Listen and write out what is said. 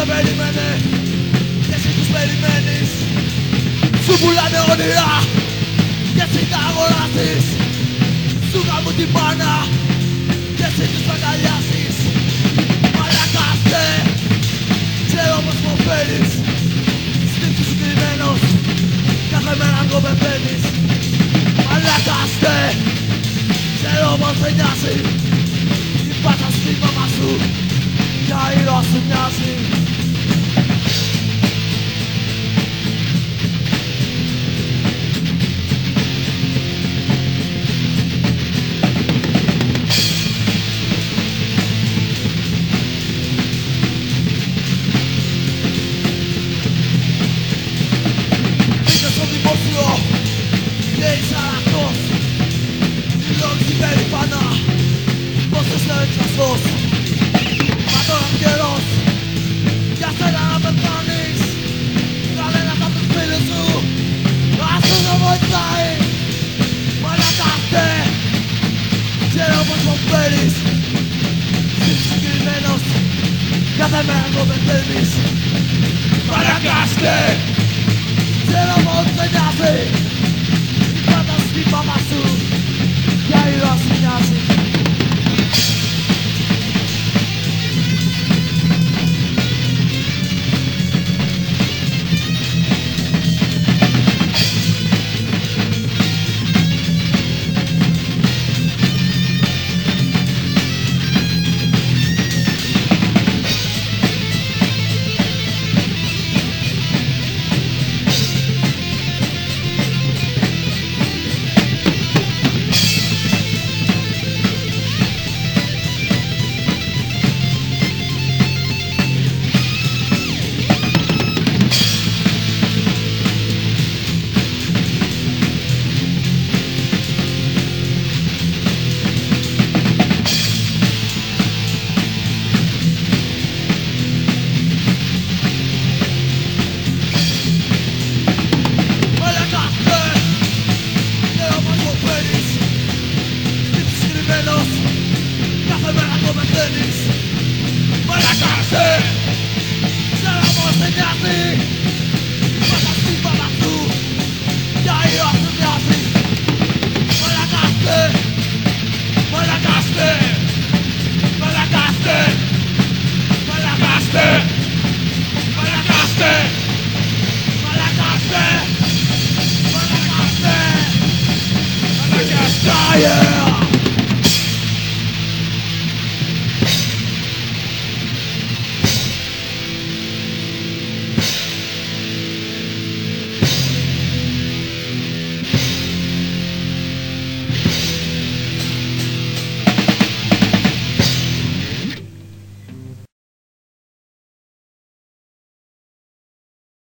δεν περίμενε Και εσύ τους περιμένεις. Σου πουλάνε όνειρα. Και εσύ τα αγοράσεις Σου γάμουν την πάνα. Και εσύ τους αγκαλιάσεις Παρακάστε ξέρω πώ υποφέρεις Στήθους σου κρυμμένος. Κάθε μέρα το πεθαίνεις. Παρακάστε Και δεν νοιάζει. Υπάρχει στην μαμά σου. Καΐρο σου μοιάζει. Κάθε μέρα το πεθαίνεις